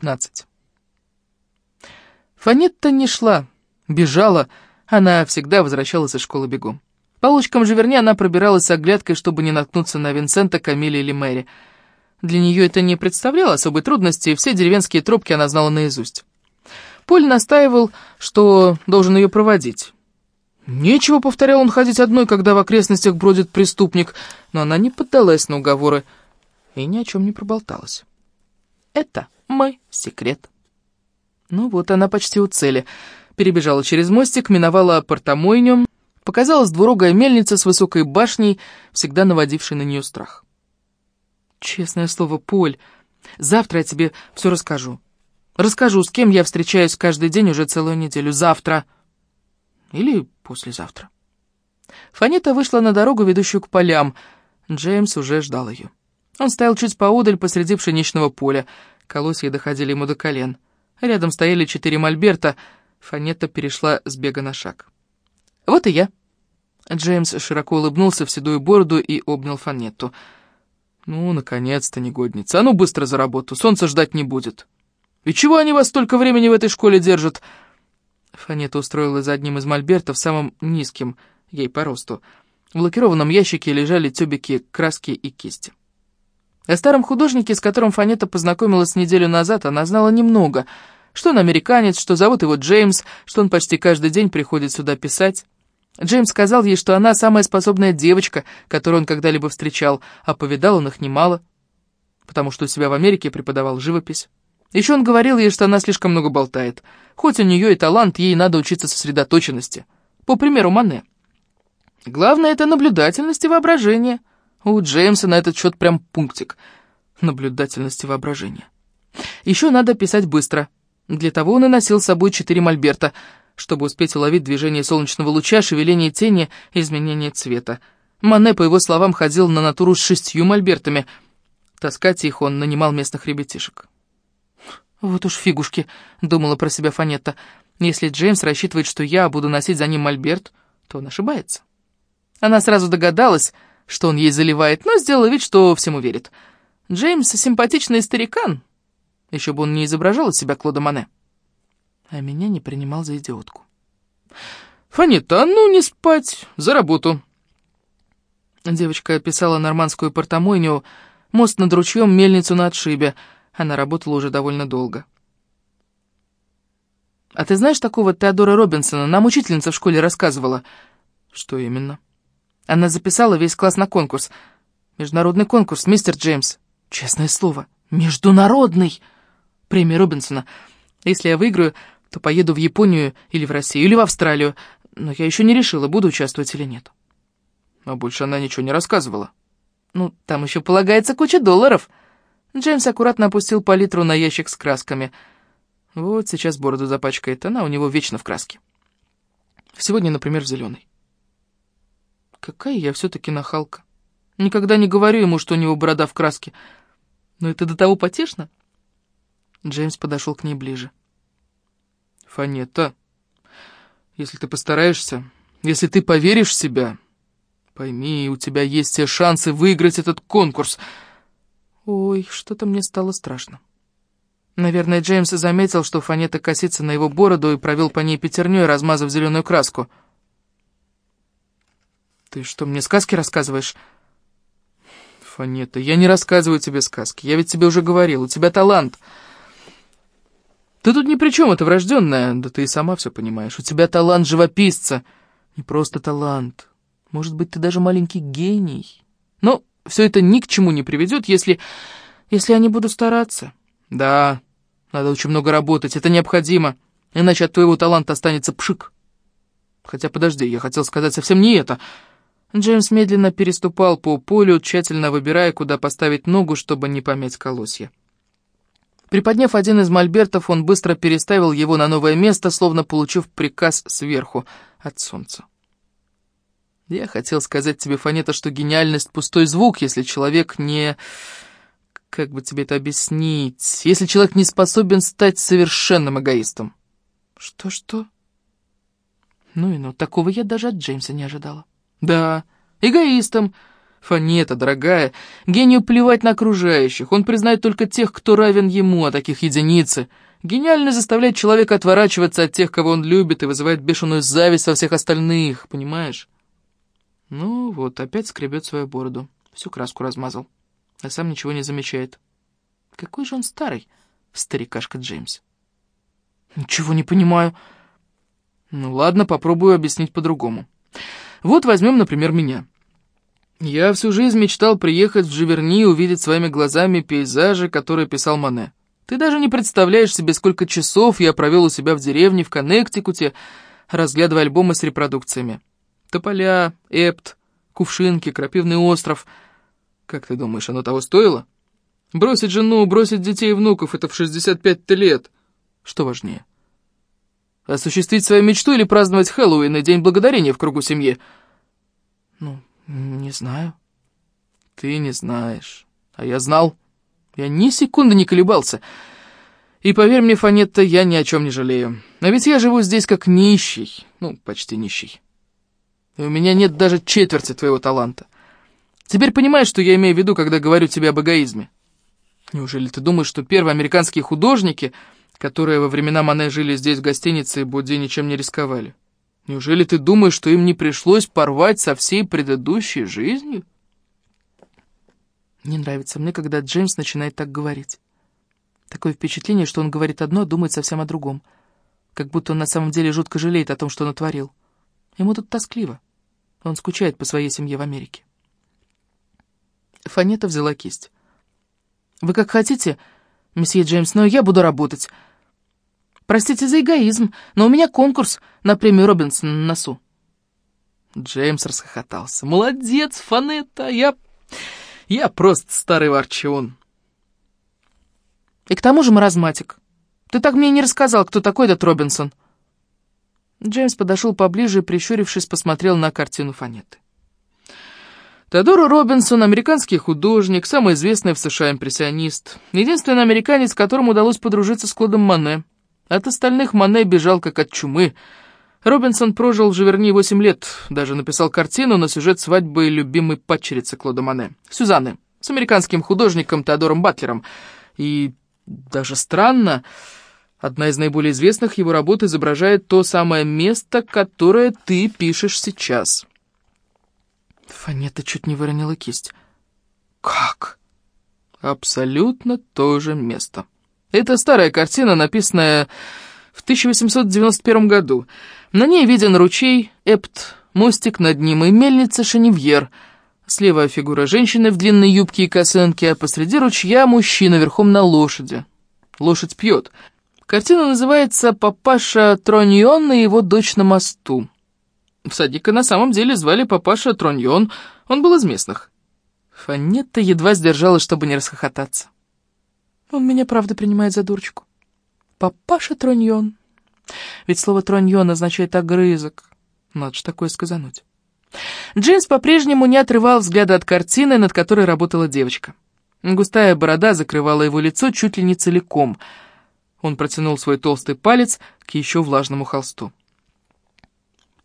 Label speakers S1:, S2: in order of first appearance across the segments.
S1: пятнадцать. Фанетта не шла, бежала, она всегда возвращалась из школы бегом. По улочкам Живерни она пробиралась с оглядкой, чтобы не наткнуться на Винсента, Камиле или Мэри. Для нее это не представляло особой трудности, все деревенские тропки она знала наизусть. Поль настаивал, что должен ее проводить. Нечего, повторял он, ходить одной, когда в окрестностях бродит преступник, но она не поддалась на уговоры и ни о чем не проболталась. Это мой секрет. Ну вот, она почти у цели. Перебежала через мостик, миновала портомойню, показалась двурогая мельница с высокой башней, всегда наводившей на нее страх. Честное слово, Поль, завтра я тебе все расскажу. Расскажу, с кем я встречаюсь каждый день уже целую неделю. Завтра. Или послезавтра. Фанета вышла на дорогу, ведущую к полям. Джеймс уже ждал ее. Он стоял чуть поодаль посреди пшеничного поля. Колосья доходили ему до колен. Рядом стояли четыре мольберта. Фанета перешла с бега на шаг. «Вот и я». Джеймс широко улыбнулся в седую бороду и обнял Фанетту. «Ну, наконец-то, негодница. А ну, быстро за работу, солнце ждать не будет». И чего они вас столько времени в этой школе держат?» Фанета устроилась за одним из мольбертов, самым низким, ей по росту. В лакированном ящике лежали тюбики краски и кисти. О старом художнике, с которым Фанета познакомилась неделю назад, она знала немного. Что он американец, что зовут его Джеймс, что он почти каждый день приходит сюда писать. Джеймс сказал ей, что она самая способная девочка, которую он когда-либо встречал, а повидал он их немало, потому что у себя в Америке преподавал живопись. Еще он говорил ей, что она слишком много болтает. Хоть у нее и талант, ей надо учиться сосредоточенности. По примеру Мане. Главное — это наблюдательность и воображение. У Джеймса на этот счет прям пунктик. Наблюдательность и воображение. Еще надо писать быстро. Для того он и носил с собой четыре мольберта, чтобы успеть уловить движение солнечного луча, шевеление тени изменение цвета. Мане, по его словам, ходил на натуру с шестью мольбертами. Таскать их он нанимал местных ребятишек. «Вот уж фигушки», — думала про себя Фанетта. «Если Джеймс рассчитывает, что я буду носить за ним мольберт, то он ошибается». Она сразу догадалась, что он ей заливает, но сделала вид, что всему верит. Джеймс — симпатичный старикан. Еще бы он не изображал из себя Клода Мане. А меня не принимал за идиотку. «Фанетта, а ну не спать, за работу!» Девочка писала нормандскую портомойню, мост над ручьем, мельницу на отшибе — она работала уже довольно долго. «А ты знаешь такого Теодора Робинсона? Нам учительница в школе рассказывала». «Что именно?» Она записала весь класс на конкурс. Международный конкурс, мистер Джеймс. Честное слово, международный! Премия Робинсона. Если я выиграю, то поеду в Японию или в Россию, или в Австралию. Но я еще не решила, буду участвовать или нет. А больше она ничего не рассказывала. Ну, там еще полагается куча долларов. Джеймс аккуратно опустил палитру на ящик с красками. Вот сейчас бороду запачкает, она у него вечно в краске. Сегодня, например, в зеленой. Какая я все-таки нахалка. Никогда не говорю ему, что у него борода в краске. Но это до того потешно. Джеймс подошел к ней ближе. «Фанета, если ты постараешься, если ты поверишь в себя, пойми, у тебя есть все шансы выиграть этот конкурс». Ой, что-то мне стало страшно. Наверное, Джеймс заметил, что Фанета косится на его бороду и провел по ней пятерней, размазав зеленую краску. «Ты что, мне сказки рассказываешь?» «Фанета, я не рассказываю тебе сказки. Я ведь тебе уже говорил, у тебя талант». «Ты тут ни при чем, это врожденное. Да ты и сама все понимаешь. У тебя талант живописца. Не просто талант. Может быть, ты даже маленький гений. Но все это ни к чему не приведет, если... если я не буду стараться. Да, надо очень много работать, это необходимо, иначе от твоего таланта останется пшик. Хотя подожди, я хотел сказать совсем не это. Джеймс медленно переступал по полю, тщательно выбирая, куда поставить ногу, чтобы не помять колосья. Приподняв один из мольбертов, он быстро переставил его на новое место, словно получив приказ сверху от солнца. Я хотел сказать тебе, Фанета, что гениальность — пустой звук, если человек не... Как бы тебе это объяснить? Если человек не способен стать совершенным эгоистом. Что-что? Ну и ну, такого я даже от Джеймса не ожидала. Да, эгоистом. Фанета, дорогая, гению плевать на окружающих, он признает только тех, кто равен ему, а таких единицы. Гениально заставляет человека отворачиваться от тех, кого он любит, и вызывает бешеную зависть во всех остальных, понимаешь? Ну вот, опять скребет свою бороду, всю краску размазал, а сам ничего не замечает. Какой же он старый, старикашка Джеймс. Ничего не понимаю. Ну ладно, попробую объяснить по-другому. Вот возьмем, например, меня. Я всю жизнь мечтал приехать в Живерни и увидеть своими глазами пейзажи, которые писал Мане. Ты даже не представляешь себе, сколько часов я провел у себя в деревне в Коннектикуте, разглядывая альбомы с репродукциями. Тополя, Эпт, Кувшинки, Крапивный остров. Как ты думаешь, оно того стоило? Бросить жену, бросить детей и внуков — это в 65 лет. Что важнее? Осуществить свою мечту или праздновать Хэллоуин и День Благодарения в кругу семьи? Ну, «Не знаю». «Ты не знаешь. А я знал. Я ни секунды не колебался. И поверь мне, Фанетта, я ни о чем не жалею. Но ведь я живу здесь как нищий. Ну, почти нищий. И у меня нет даже четверти твоего таланта. Теперь понимаешь, что я имею в виду, когда говорю тебе об эгоизме? Неужели ты думаешь, что первые американские художники, которые во времена Мане жили здесь в гостинице и Будди ничем не рисковали? Неужели ты думаешь, что им не пришлось порвать со всей предыдущей жизнью? Не нравится мне, когда Джеймс начинает так говорить. Такое впечатление, что он говорит одно, а думает совсем о другом. Как будто он на самом деле жутко жалеет о том, что натворил. Ему тут тоскливо. Он скучает по своей семье в Америке. Фанета взяла кисть. «Вы как хотите, месье Джеймс, но я буду работать. Простите за эгоизм, но у меня конкурс на премию Робинсон на носу». Джеймс расхохотался. «Молодец, Фанетта, я... я просто старый ворчун». «И к тому же маразматик. Ты так мне не рассказал, кто такой этот Робинсон». Джеймс подошел поближе и, прищурившись, посмотрел на картину Фанеты. Теодор Робинсон, американский художник, самый известный в США импрессионист, единственный американец, которому удалось подружиться с Клодом Мане. От остальных Мане бежал как от чумы. Робинсон прожил в Живерни 8 лет, даже написал картину на сюжет свадьбы любимой падчерицы Клода Мане, Сюзанны, с американским художником Теодором Батлером. И даже странно, одна из наиболее известных его работ изображает то самое место, которое ты пишешь сейчас. Фанета чуть не выронила кисть. «Как?» «Абсолютно то же место». Это старая картина, написанная в 1891 году. На ней виден ручей, эпт, мостик над ним и мельница Шеневьер. Слева фигура женщины в длинной юбке и косынке, а посреди ручья мужчина верхом на лошади. Лошадь пьет. Картина называется «Папаша Троньон и его дочь на мосту». Всадника на самом деле звали Папаша Троньон, он был из местных. Фанетта едва сдержалась, чтобы не расхохотаться. Он меня, правда, принимает за дурочку. Папаша Троньон. Ведь слово Троньон означает огрызок. Надо же такое сказануть. Джеймс по-прежнему не отрывал взгляда от картины, над которой работала девочка. Густая борода закрывала его лицо чуть ли не целиком. Он протянул свой толстый палец к еще влажному холсту.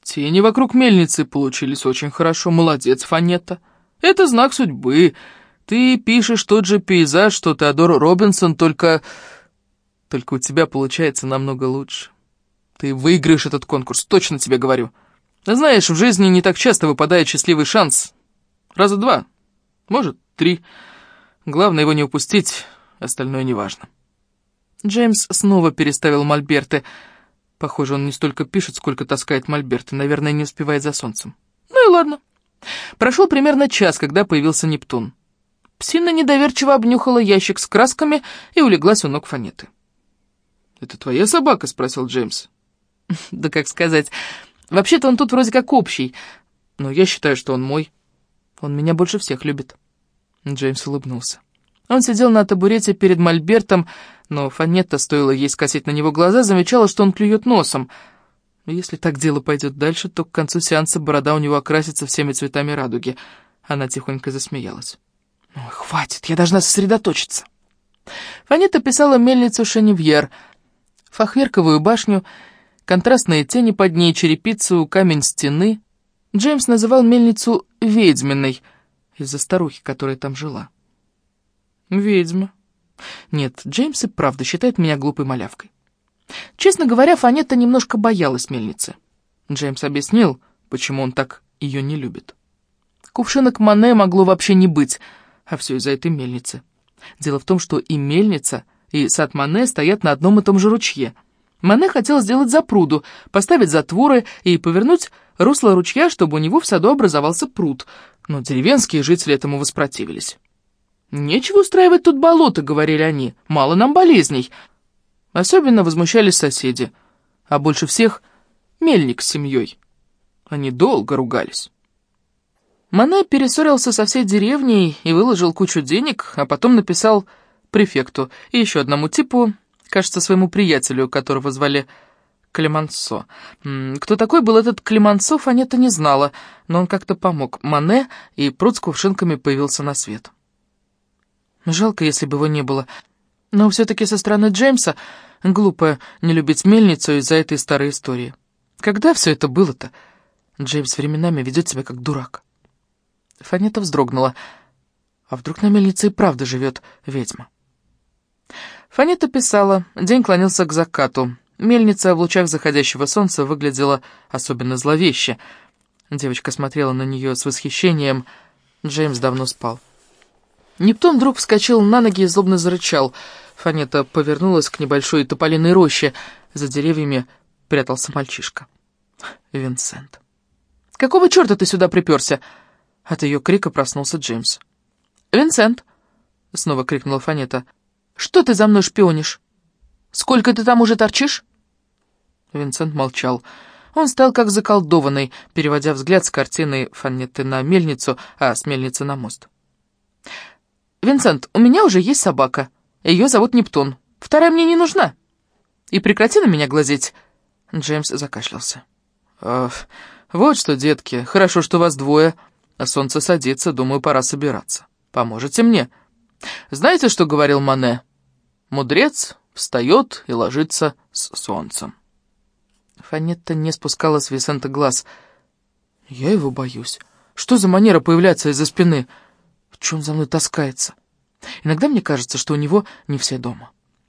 S1: Тени вокруг мельницы получились очень хорошо. Молодец, Фанетта. Это знак судьбы. Ты пишешь тот же пейзаж, что Теодор Робинсон, только... Только у тебя получается намного лучше. Ты выиграешь этот конкурс, точно тебе говорю. Знаешь, в жизни не так часто выпадает счастливый шанс. Раза два, может, три. Главное его не упустить, остальное неважно. Джеймс снова переставил мольберты. Похоже, он не столько пишет, сколько таскает мольберты. Наверное, не успевает за солнцем. Ну и ладно. Прошел примерно час, когда появился Нептун. Псина недоверчиво обнюхала ящик с красками и улеглась у ног Фанеты. «Это твоя собака?» — спросил Джеймс. «Да как сказать. Вообще-то он тут вроде как общий, но я считаю, что он мой. Он меня больше всех любит». Джеймс улыбнулся. Он сидел на табурете перед мольбертом, но Фанетта, стоило ей скосить на него глаза, замечала, что он клюет носом. Если так дело пойдет дальше, то к концу сеанса борода у него окрасится всеми цветами радуги. Она тихонько засмеялась. Хватит, я должна сосредоточиться. Фанита писала мельницу Шеневьер, фахверковую башню, контрастные тени под ней, черепицу, камень стены. Джеймс называл мельницу «ведьминой». из-за старухи, которая там жила. Ведьма. Нет, Джеймс и правда считает меня глупой малявкой. Честно говоря, Фанетта немножко боялась мельницы. Джеймс объяснил, почему он так ее не любит. Кувшинок Мане могло вообще не быть, а все из-за этой мельницы. Дело в том, что и мельница, и сад Мане стоят на одном и том же ручье. Мане хотел сделать запруду, поставить затворы и повернуть русло ручья, чтобы у него в саду образовался пруд, но деревенские жители этому воспротивились. «Нечего устраивать тут болото», — говорили они, — «мало нам болезней». Особенно возмущались соседи, а больше всех — мельник с семьей. Они долго ругались. Мане перессорился со всей деревней и выложил кучу денег, а потом написал префекту и еще одному типу, кажется, своему приятелю, которого звали Клемансо. Кто такой был этот Клемансо, Фанета не знала, но он как-то помог Мане, и пруд с кувшинками появился на свет. Жалко, если бы его не было. Но все-таки со стороны Джеймса глупо не любить мельницу из-за этой старой истории. Когда все это было-то? Джеймс временами ведет себя как дурак. Фанета вздрогнула. А вдруг на мельнице и правда живет ведьма? Фанета писала, день клонился к закату. Мельница в лучах заходящего солнца выглядела особенно зловеще. Девочка смотрела на нее с восхищением. Джеймс давно спал. Нептун вдруг вскочил на ноги и злобно зарычал. Фанета повернулась к небольшой тополиной роще. За деревьями прятался мальчишка. Винсент. «Какого черта ты сюда приперся?» От ее крика проснулся Джеймс. «Винсент!» — снова крикнула Фанета. «Что ты за мной шпионишь? Сколько ты там уже торчишь?» Винсент молчал. Он стал как заколдованный, переводя взгляд с картины Фанеты на мельницу, а с мельницы на мост. «Винсент, у меня уже есть собака. Ее зовут Нептун. Вторая мне не нужна. И прекрати на меня глазеть». Джеймс закашлялся. «Э, «Вот что, детки, хорошо, что вас двое. Солнце садится, думаю, пора собираться. Поможете мне? Знаете, что говорил Мане? Мудрец встает и ложится с солнцем». Фанетта не спускала с Висента глаз. «Я его боюсь. Что за манера появляться из-за спины?» Че он за мной таскается? Иногда мне кажется, что у него не все дома.